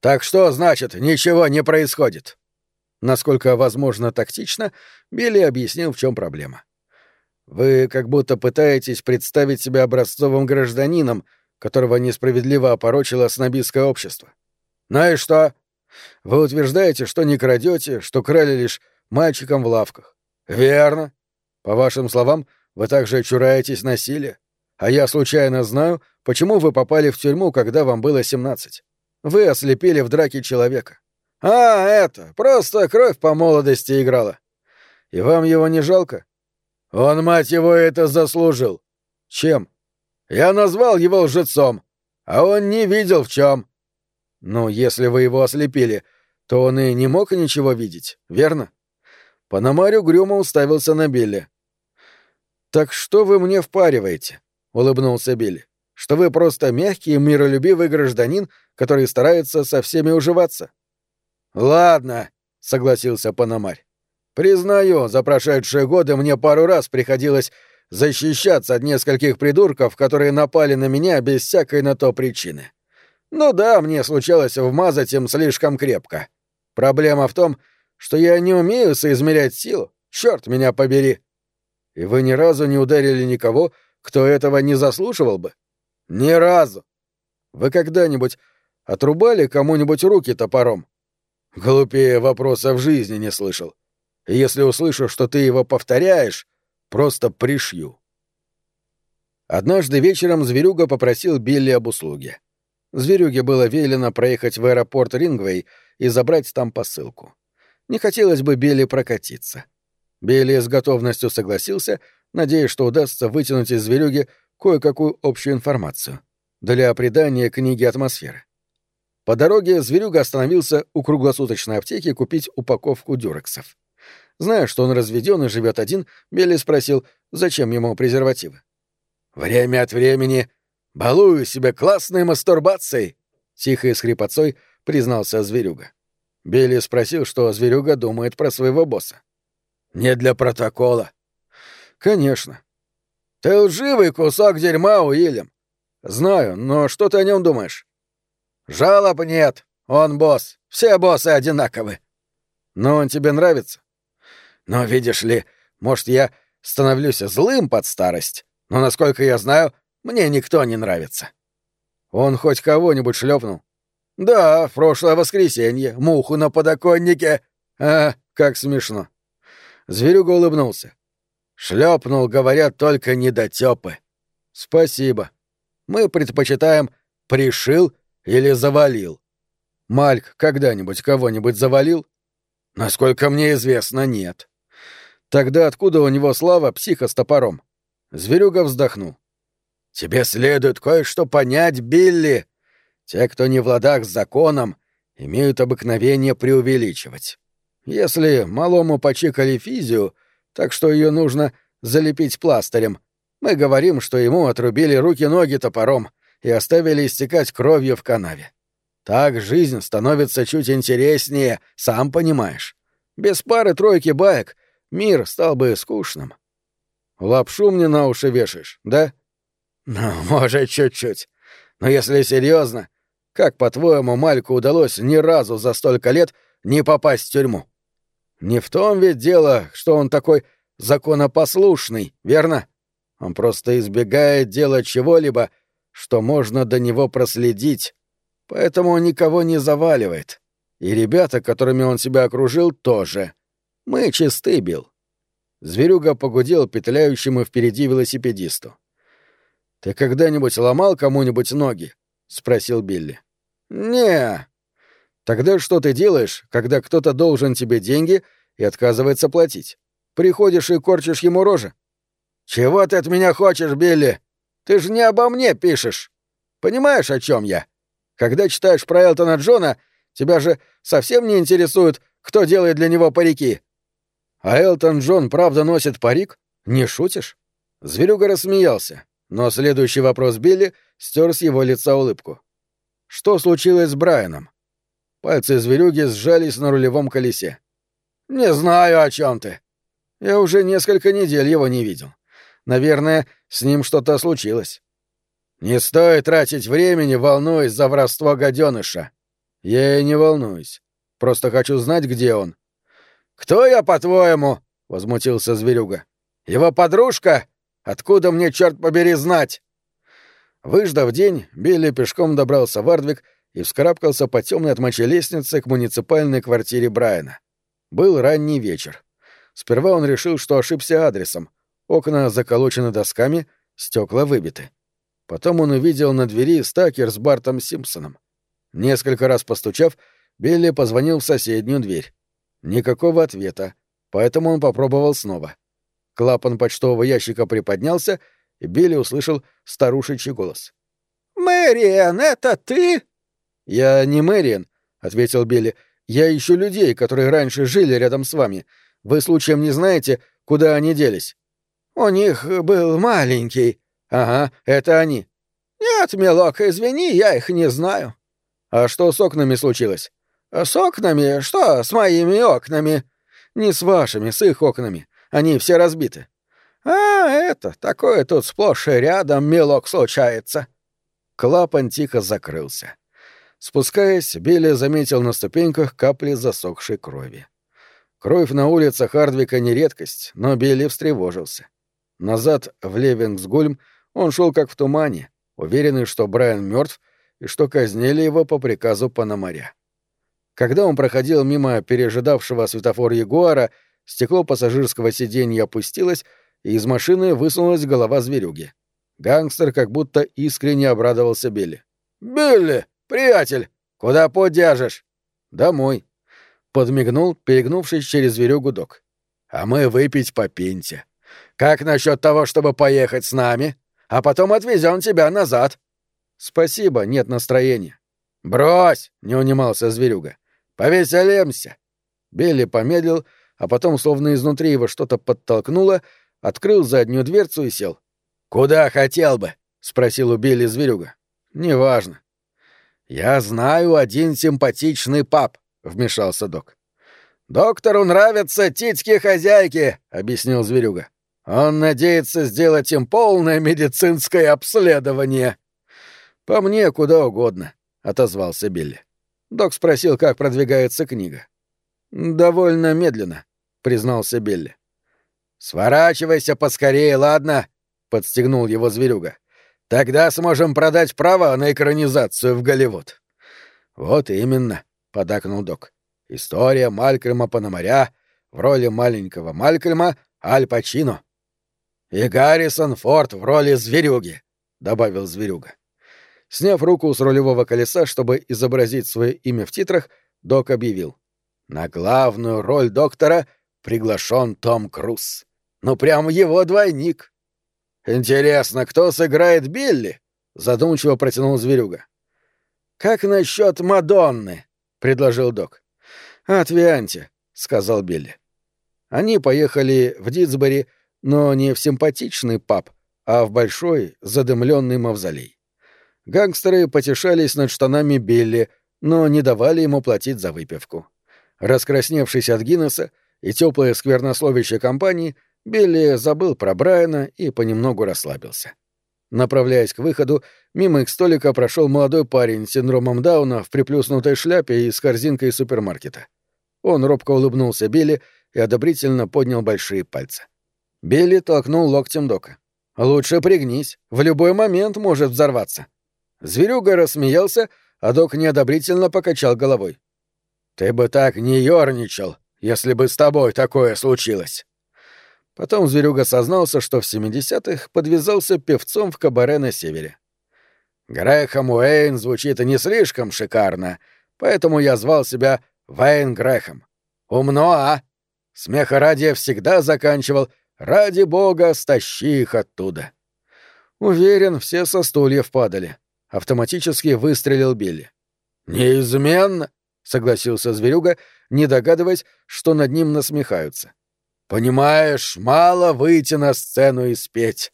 Так что значит, ничего не происходит? Насколько возможно тактично, Билли объяснил, в чем проблема. Вы как будто пытаетесь представить себя образцовым гражданином, которого несправедливо опорочило снобистское общество. Ну и что? Вы утверждаете, что не крадете, что крали лишь мальчикам в лавках. Верно. По вашим словам, вы также чураетесь насилия. А я случайно знаю, почему вы попали в тюрьму, когда вам было 17. Вы ослепили в драке человека. А, это, просто кровь по молодости играла. И вам его не жалко? Он, мать его, это заслужил. Чем? Я назвал его лжецом, а он не видел в чем. Но если вы его ослепили, то он и не мог ничего видеть, верно? Пономарь угрюмо уставился на Билли. «Так что вы мне впариваете?» — улыбнулся Билли. «Что вы просто мягкий миролюбивый гражданин, который старается со всеми уживаться?» «Ладно», — согласился Пономарь. «Признаю, за прошедшие годы мне пару раз приходилось защищаться от нескольких придурков, которые напали на меня без всякой на то причины. Ну да, мне случалось вмазать им слишком крепко. Проблема в том, что я не умею соизмерять силу. Черт меня побери. И вы ни разу не ударили никого, кто этого не заслуживал бы? Ни разу. Вы когда-нибудь отрубали кому-нибудь руки топором? Глупее вопроса в жизни не слышал. Если услышу, что ты его повторяешь, просто пришью. Однажды вечером зверюга попросил Билли об услуге. Зверюге было велено проехать в аэропорт Рингвей и забрать там посылку. Не хотелось бы Билли прокатиться. Билли с готовностью согласился, надеясь, что удастся вытянуть из зверюги кое-какую общую информацию для придания книге атмосферы. По дороге зверюга остановился у круглосуточной аптеки купить упаковку дюрексов. Зная, что он разведен и живет один, Билли спросил, зачем ему презервативы. «Время от времени балую себя классной мастурбацией», — тихо и с хрипотцой признался зверюга. Билли спросил, что зверюга думает про своего босса. «Не для протокола». «Конечно». «Ты лживый кусок дерьма, Уильям. Знаю, но что ты о нем думаешь?» «Жалоб нет. Он босс. Все боссы одинаковы». «Но он тебе нравится?» «Но видишь ли, может, я становлюсь злым под старость, но, насколько я знаю, мне никто не нравится». «Он хоть кого-нибудь шлепнул?» «Да, в прошлое воскресенье. Муху на подоконнике. А, как смешно». Зверюга улыбнулся. Шлепнул, говорят, только недотёпы. Спасибо. Мы предпочитаем «пришил» или «завалил». Мальк когда-нибудь кого-нибудь завалил? Насколько мне известно, нет. Тогда откуда у него слава психа с топором? Зверюга вздохнул. Тебе следует кое-что понять, Билли. Те, кто не в ладах с законом, имеют обыкновение преувеличивать. Если малому почикали физию, так что ее нужно залепить пластырем, мы говорим, что ему отрубили руки-ноги топором и оставили истекать кровью в канаве. Так жизнь становится чуть интереснее, сам понимаешь. Без пары-тройки баек мир стал бы скучным. Лапшу мне на уши вешаешь, да? Ну, может, чуть-чуть. Но если серьезно, как, по-твоему, Мальку удалось ни разу за столько лет не попасть в тюрьму? Не в том ведь дело, что он такой законопослушный, верно? Он просто избегает делать чего-либо, что можно до него проследить, поэтому он никого не заваливает. И ребята, которыми он себя окружил, тоже. Мы чисты, Билл. Зверюга погудел петляющему впереди велосипедисту. «Ты когда-нибудь ломал кому-нибудь ноги?» — спросил Билли. «Не». «Тогда что ты делаешь, когда кто-то должен тебе деньги и отказывается платить? Приходишь и корчишь ему рожи?» «Чего ты от меня хочешь, Билли? Ты же не обо мне пишешь. Понимаешь, о чем я? Когда читаешь про Элтона Джона, тебя же совсем не интересует, кто делает для него парики. А Элтон Джон правда носит парик? Не шутишь?» Зверюга рассмеялся, но следующий вопрос Билли стер с его лица улыбку. «Что случилось с Брайаном?» Пальцы зверюги сжались на рулевом колесе. «Не знаю, о чем ты. Я уже несколько недель его не видел. Наверное, с ним что-то случилось. Не стоит тратить времени, волнуясь за воровство гаденыша. Я и не волнуюсь. Просто хочу знать, где он. Кто я, по-твоему? возмутился зверюга. Его подружка? Откуда мне, черт побери, знать? Выждав день, Билли пешком добрался в Ардвик и вскарабкался по темной от мочи лестнице к муниципальной квартире Брайана. Был ранний вечер. Сперва он решил, что ошибся адресом, Окна заколочены досками, стекла выбиты. Потом он увидел на двери стакер с Бартом Симпсоном. Несколько раз постучав, Билли позвонил в соседнюю дверь. Никакого ответа, поэтому он попробовал снова. Клапан почтового ящика приподнялся, и Билли услышал старушечий голос. «Мэриэн, это ты?» «Я не Мэриэн», — ответил Билли. «Я ищу людей, которые раньше жили рядом с вами. Вы случаем не знаете, куда они делись?» У них был маленький. Ага, это они. Нет, милок, извини, я их не знаю. А что с окнами случилось? С окнами? Что с моими окнами? Не с вашими, с их окнами. Они все разбиты. А, это, такое тут сплошь и рядом, милок, случается. Клапан тихо закрылся. Спускаясь, Билли заметил на ступеньках капли засохшей крови. Кровь на улицах Хардвика не редкость, но Билли встревожился. Назад в Левингсгольм он шел как в тумане, уверенный, что Брайан мертв и что казнили его по приказу Пономаря. Когда он проходил мимо пережидавшего светофор Ягуара, стекло пассажирского сиденья опустилось, и из машины высунулась голова зверюги. Гангстер как будто искренне обрадовался Билли. «Билли, приятель, куда подяжешь?» «Домой», — подмигнул, перегнувшись через зверюгу док. «А мы выпить по пенте». Как насчет того, чтобы поехать с нами, а потом отвезем тебя назад? Спасибо, нет настроения. Брось, не унимался зверюга. Повеселимся. Билли помедлил, а потом, словно изнутри его что-то подтолкнуло, открыл заднюю дверцу и сел. Куда хотел бы? спросил у Билли зверюга. Неважно. Я знаю один симпатичный пап, вмешался док. Доктору нравятся титьки хозяйки, объяснил зверюга. Он надеется сделать им полное медицинское обследование. По мне куда угодно, отозвался Билли. Док спросил, как продвигается книга. Довольно медленно, признался Билли. Сворачивайся поскорее, ладно? подстегнул его зверюга. Тогда сможем продать право на экранизацию в Голливуд. Вот именно, подакнул Док. История Малькольма Пономаря в роли маленького Малькольма Аль Пачино. «И Гаррисон Форд в роли зверюги», — добавил зверюга. Сняв руку с рулевого колеса, чтобы изобразить свое имя в титрах, док объявил. «На главную роль доктора приглашен Том Круз. Ну, прям его двойник». «Интересно, кто сыграет Билли?» — задумчиво протянул зверюга. «Как насчет Мадонны?» — предложил док. «Отвяньте», — сказал Билли. Они поехали в Дитсбери, но не в симпатичный паб, а в большой задымленный мавзолей. Гангстеры потешались над штанами Билли, но не давали ему платить за выпивку. Раскрасневшись от Гиннесса и теплое сквернословище компании, Билли забыл про Брайана и понемногу расслабился. Направляясь к выходу, мимо их столика прошел молодой парень с синдромом Дауна в приплюснутой шляпе и с корзинкой супермаркета. Он робко улыбнулся Билли и одобрительно поднял большие пальцы. Билли толкнул локтем Дока. «Лучше пригнись, в любой момент может взорваться». Зверюга рассмеялся, а док неодобрительно покачал головой. «Ты бы так не ёрничал, если бы с тобой такое случилось». Потом Зверюга сознался, что в 70-х подвязался певцом в кабаре на севере. «Грэхэм Уэйн звучит не слишком шикарно, поэтому я звал себя Вейн Грэхэм. Умно, а? Смеха ради всегда заканчивал «Ради бога, стащи их оттуда». Уверен, все со стульев падали. Автоматически выстрелил Билли. «Неизменно», — согласился Зверюга, не догадываясь, что над ним насмехаются. «Понимаешь, мало выйти на сцену и спеть.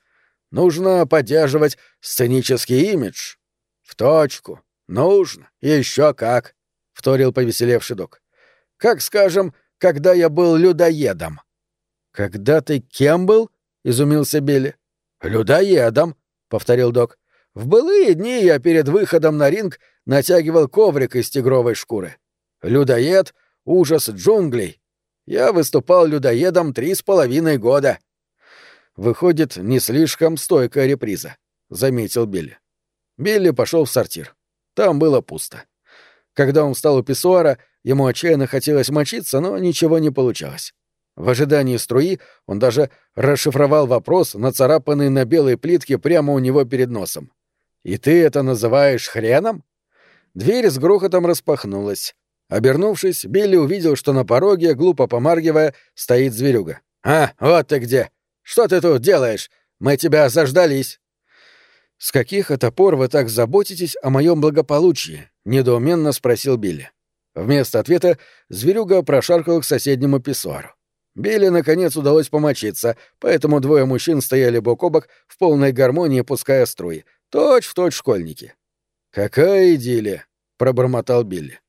Нужно поддерживать сценический имидж. В точку. Нужно. Еще как», — вторил повеселевший док. «Как, скажем, когда я был людоедом». «Когда ты кем был?» — изумился Билли. «Людоедом», — повторил док. В былые дни я перед выходом на ринг натягивал коврик из тигровой шкуры. Людоед — ужас джунглей. Я выступал людоедом три с половиной года. Выходит, не слишком стойкая реприза, — заметил Билли. Билли пошел в сортир. Там было пусто. Когда он встал у писсуара, ему отчаянно хотелось мочиться, но ничего не получалось. В ожидании струи он даже расшифровал вопрос, нацарапанный на белой плитке прямо у него перед носом. «И ты это называешь хреном?» Дверь с грохотом распахнулась. Обернувшись, Билли увидел, что на пороге, глупо помаргивая, стоит зверюга. «А, вот ты где! Что ты тут делаешь? Мы тебя заждались!» «С каких это пор вы так заботитесь о моем благополучии?» — недоуменно спросил Билли. Вместо ответа зверюга прошаркал к соседнему писсуару. Билли, наконец, удалось помочиться, поэтому двое мужчин стояли бок о бок в полной гармонии, пуская струи, Точь в точь школьники. Какая идиллия, пробормотал Билли.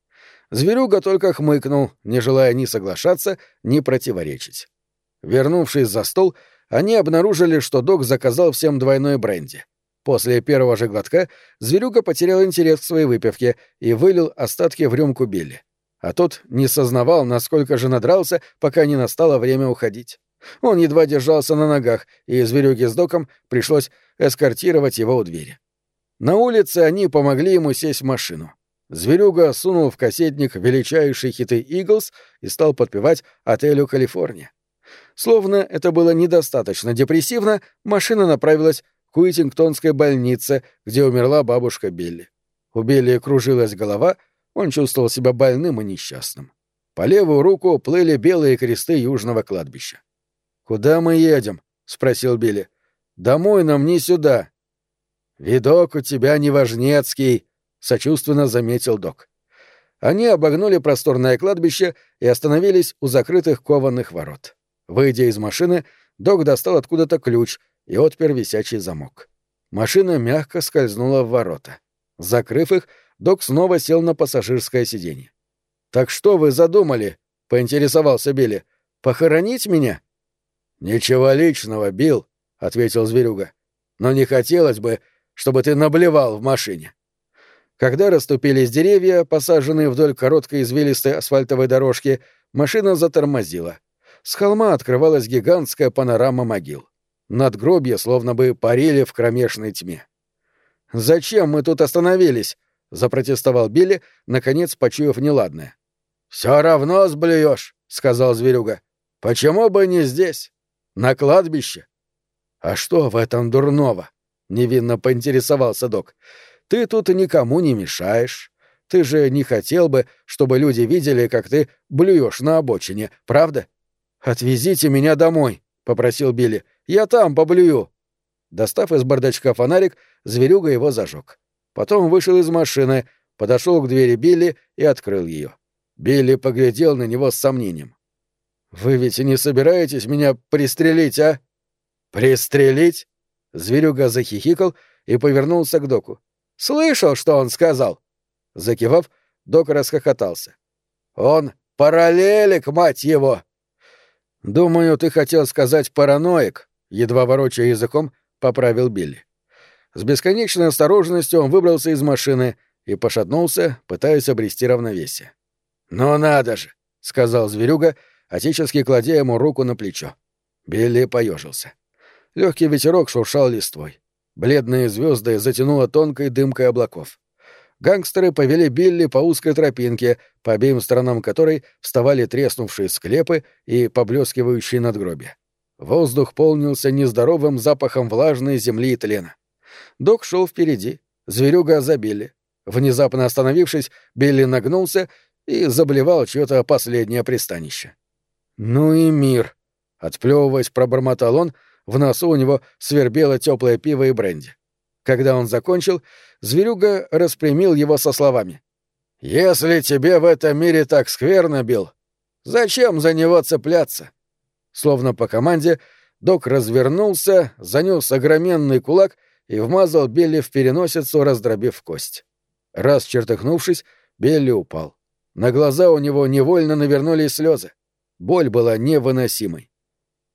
Зверюга только хмыкнул, не желая ни соглашаться, ни противоречить. Вернувшись за стол, они обнаружили, что док заказал всем двойной бренди. После первого же глотка зверюга потерял интерес к своей выпивке и вылил остатки в рюмку Билли. А тот не сознавал, насколько же надрался, пока не настало время уходить. Он едва держался на ногах, и зверюге с доком пришлось эскортировать его у двери. На улице они помогли ему сесть в машину. Зверюга сунул в кассетник величайшие хиты «Иглс» и стал подпевать «Отелю Калифорния». Словно это было недостаточно депрессивно, машина направилась к Уитингтонской больнице, где умерла бабушка Билли. У Билли кружилась голова, он чувствовал себя больным и несчастным. По левую руку плыли белые кресты южного кладбища. «Куда мы едем?» — спросил Билли. «Домой нам не сюда». «Видок у тебя неважнецкий», — сочувственно заметил док. Они обогнули просторное кладбище и остановились у закрытых кованых ворот. Выйдя из машины, док достал откуда-то ключ и отпер висячий замок. Машина мягко скользнула в ворота. Закрыв их, док снова сел на пассажирское сиденье. «Так что вы задумали?» — поинтересовался Билли. «Похоронить меня?» «Ничего личного, Билл», — ответил зверюга. «Но не хотелось бы, чтобы ты наблевал в машине». Когда расступились деревья, посаженные вдоль короткой извилистой асфальтовой дорожки, машина затормозила. С холма открывалась гигантская панорама могил. Надгробья словно бы парили в кромешной тьме. «Зачем мы тут остановились?» — запротестовал Билли, наконец почуяв неладное. «Все равно сблюешь», — сказал зверюга. «Почему бы не здесь?» На кладбище. «А что в этом дурного?» — невинно поинтересовался док. «Ты тут никому не мешаешь. Ты же не хотел бы, чтобы люди видели, как ты блюешь на обочине, правда?» «Отвезите меня домой», — попросил Билли. «Я там поблюю». Достав из бардачка фонарик, зверюга его зажег. Потом вышел из машины, подошел к двери Билли и открыл ее. Билли поглядел на него с сомнением. «Вы ведь не собираетесь меня пристрелить, а?» «Пристрелить?» Зверюга захихикал и повернулся к доку. «Слышал, что он сказал?» Закивав, док расхохотался. «Он параллелик, мать его!» «Думаю, ты хотел сказать параноик», — едва ворочая языком, поправил Билли. С бесконечной осторожностью он выбрался из машины и пошатнулся, пытаясь обрести равновесие. «Ну надо же!» — сказал зверюга, отечески кладя ему руку на плечо. Билли поежился. Легкий ветерок шуршал листвой. Бледные звезды затянуло тонкой дымкой облаков. Гангстеры повели Билли по узкой тропинке, по обеим сторонам которой вставали треснувшие склепы и поблескивающие надгробия. Воздух полнился нездоровым запахом влажной земли и тлена. Док шел впереди, зверюга за Билли. Внезапно остановившись, Билли нагнулся и заблевал чье-то последнее пристанище. «Ну и мир!» — отплевываясь, пробормотал он, в носу у него свербело теплое пиво и бренди. Когда он закончил, зверюга распрямил его со словами. «Если тебе в этом мире так скверно, Билл, зачем за него цепляться?» Словно по команде, док развернулся, занес огроменный кулак и вмазал Билли в переносицу, раздробив кость. Раз чертыхнувшись, Билли упал. На глаза у него невольно навернулись слезы. Боль была невыносимой.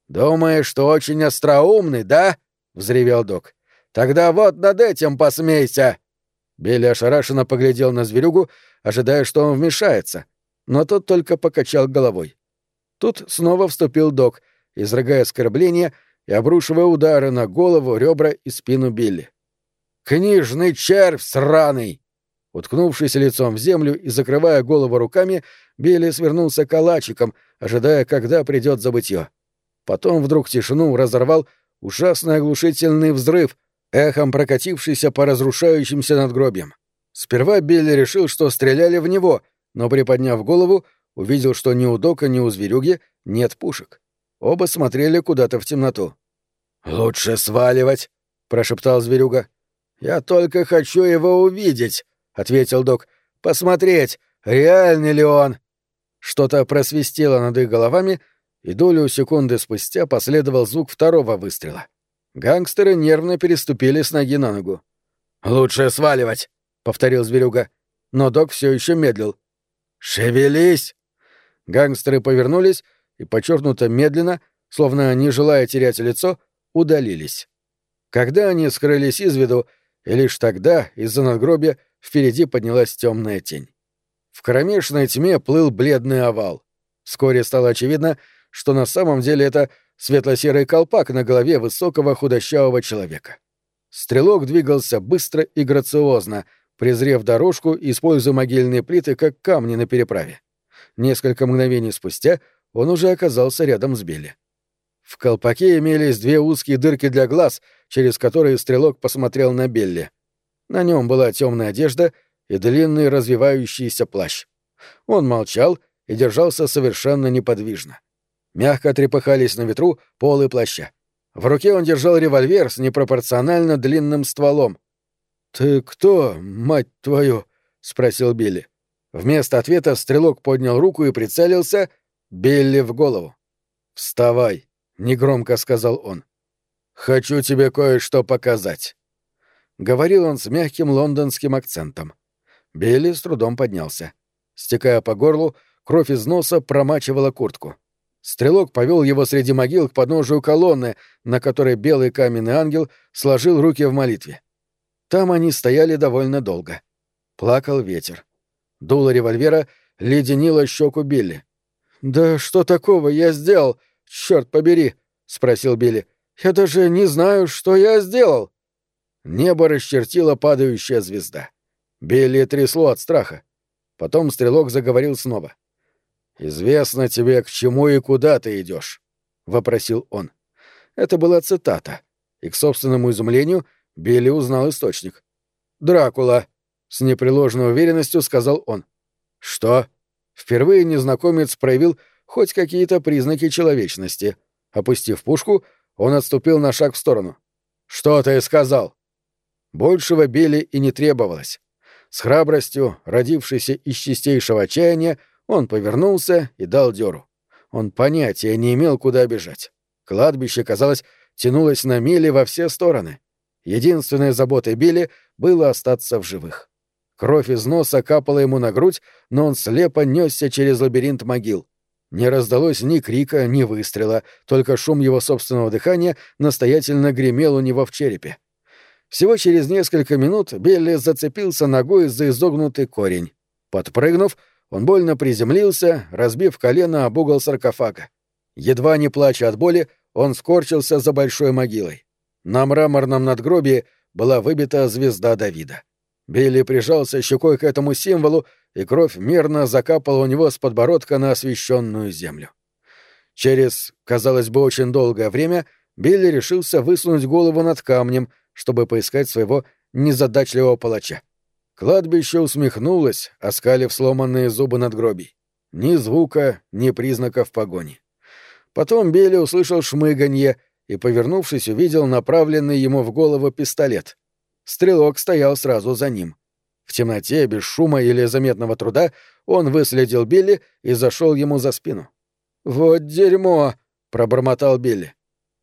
«Думаешь, что очень остроумный, да?» — взревел док. «Тогда вот над этим посмейся!» Билли ошарашенно поглядел на зверюгу, ожидая, что он вмешается, но тот только покачал головой. Тут снова вступил док, изрыгая оскорбления и обрушивая удары на голову, ребра и спину Билли. «Книжный червь сраный!» Уткнувшись лицом в землю и закрывая голову руками, Билли свернулся калачиком, ожидая, когда придет забытье. Потом вдруг тишину разорвал ужасный оглушительный взрыв, эхом прокатившийся по разрушающимся надгробиям. Сперва Билли решил, что стреляли в него, но, приподняв голову, увидел, что ни у Дока, ни у зверюги нет пушек. Оба смотрели куда-то в темноту. «Лучше сваливать», — прошептал зверюга. «Я только хочу его увидеть», — ответил Док. «Посмотреть, реальный ли он». Что-то просвистело над их головами, и долю секунды спустя последовал звук второго выстрела. Гангстеры нервно переступили с ноги на ногу. «Лучше сваливать», — повторил зверюга. Но док все еще медлил. «Шевелись!» Гангстеры повернулись и, подчеркнуто медленно, словно не желая терять лицо, удалились. Когда они скрылись из виду, и лишь тогда из-за надгробия впереди поднялась темная тень. В кромешной тьме плыл бледный овал. Вскоре стало очевидно, что на самом деле это светло-серый колпак на голове высокого худощавого человека. Стрелок двигался быстро и грациозно, презрев дорожку, используя могильные плиты как камни на переправе. Несколько мгновений спустя он уже оказался рядом с Билли. В колпаке имелись две узкие дырки для глаз, через которые стрелок посмотрел на Билли. На нем была темная одежда и длинный развивающийся плащ. Он молчал и держался совершенно неподвижно. Мягко трепыхались на ветру полы плаща. В руке он держал револьвер с непропорционально длинным стволом. «Ты кто, мать твою?» — спросил Билли. Вместо ответа стрелок поднял руку и прицелился Билли в голову. «Вставай», — негромко сказал он. «Хочу тебе кое-что показать». Говорил он с мягким лондонским акцентом. Билли с трудом поднялся. Стекая по горлу, кровь из носа промачивала куртку. Стрелок повел его среди могил к подножию колонны, на которой белый каменный ангел сложил руки в молитве. Там они стояли довольно долго. Плакал ветер. Дуло револьвера леденило щеку Билли. «Да что такого я сделал, черт побери?» — спросил Билли. «Я даже не знаю, что я сделал». Небо расчертила падающая звезда. Билли трясло от страха. Потом стрелок заговорил снова. «Известно тебе, к чему и куда ты идешь, вопросил он. Это была цитата, и, к собственному изумлению, Билли узнал источник. «Дракула», — с непреложной уверенностью сказал он. «Что?» Впервые незнакомец проявил хоть какие-то признаки человечности. Опустив пушку, он отступил на шаг в сторону. «Что ты сказал?» Большего Билли и не требовалось. С храбростью, родившейся из чистейшего отчаяния, он повернулся и дал дёру. Он понятия не имел, куда бежать. Кладбище, казалось, тянулось на мили во все стороны. Единственной заботой Билли было остаться в живых. Кровь из носа капала ему на грудь, но он слепо несся через лабиринт могил. Не раздалось ни крика, ни выстрела, только шум его собственного дыхания настоятельно гремел у него в черепе. Всего через несколько минут Билли зацепился ногой за изогнутый корень. Подпрыгнув, он больно приземлился, разбив колено об угол саркофага. Едва не плача от боли, он скорчился за большой могилой. На мраморном надгробии была выбита звезда Давида. Билли прижался щекой к этому символу, и кровь мерно закапала у него с подбородка на освещенную землю. Через, казалось бы, очень долгое время Билли решился высунуть голову над камнем, чтобы поискать своего незадачливого палача. Кладбище усмехнулось, оскалив сломанные зубы надгробий. Ни звука, ни признаков погони. Потом Билли услышал шмыганье и, повернувшись, увидел направленный ему в голову пистолет. Стрелок стоял сразу за ним. В темноте, без шума или заметного труда, он выследил Билли и зашел ему за спину. «Вот дерьмо!» — пробормотал Билли.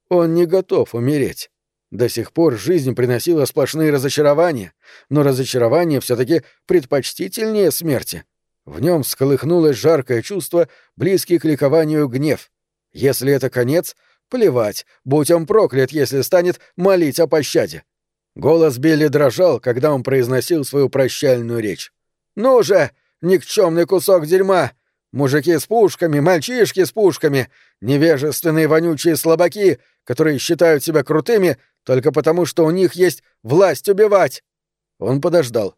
Он не готов умереть. До сих пор жизнь приносила сплошные разочарования, но разочарование все таки предпочтительнее смерти. В нем всколыхнулось жаркое чувство, близкий к ликованию гнев. Если это конец, плевать, будь он проклят, если станет молить о пощаде. Голос Билли дрожал, когда он произносил свою прощальную речь. «Ну же, никчемный кусок дерьма! Мужики с пушками, мальчишки с пушками, невежественные вонючие слабаки, которые считают себя крутыми только потому, что у них есть власть убивать!» Он подождал.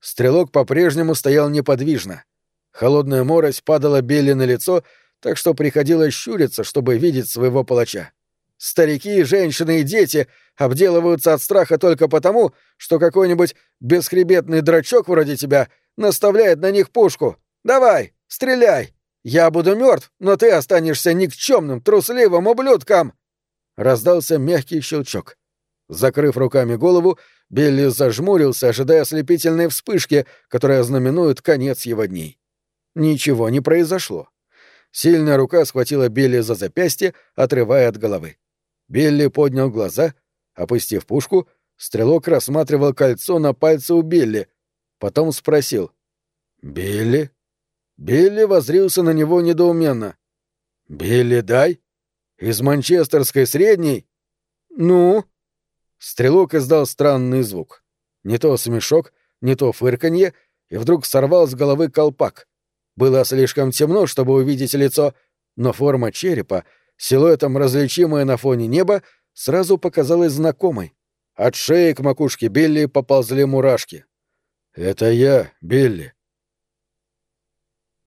Стрелок по-прежнему стоял неподвижно. Холодная морось падала Билли на лицо, так что приходилось щуриться, чтобы видеть своего палача. Старики, женщины и дети обделываются от страха только потому, что какой-нибудь бесхребетный драчок вроде тебя наставляет на них пушку. Давай, стреляй! Я буду мертв, но ты останешься никчемным, трусливым ублюдком!» Раздался мягкий щелчок. Закрыв руками голову, Билли зажмурился, ожидая ослепительной вспышки, которая знаменует конец его дней. Ничего не произошло. Сильная рука схватила Билли за запястье, отрывая от головы. Билли поднял глаза, опустив пушку, стрелок рассматривал кольцо на пальце у Билли, потом спросил. «Билли?» Билли возрился на него недоуменно. «Билли, дай? Из манчестерской средней?» «Ну?» Стрелок издал странный звук. Не то смешок, не то фырканье, и вдруг сорвал с головы колпак. Было слишком темно, чтобы увидеть лицо, но форма черепа — силуэтом различимая на фоне неба, сразу показалась знакомой. От шеи к макушке Билли поползли мурашки. «Это я, Билли»,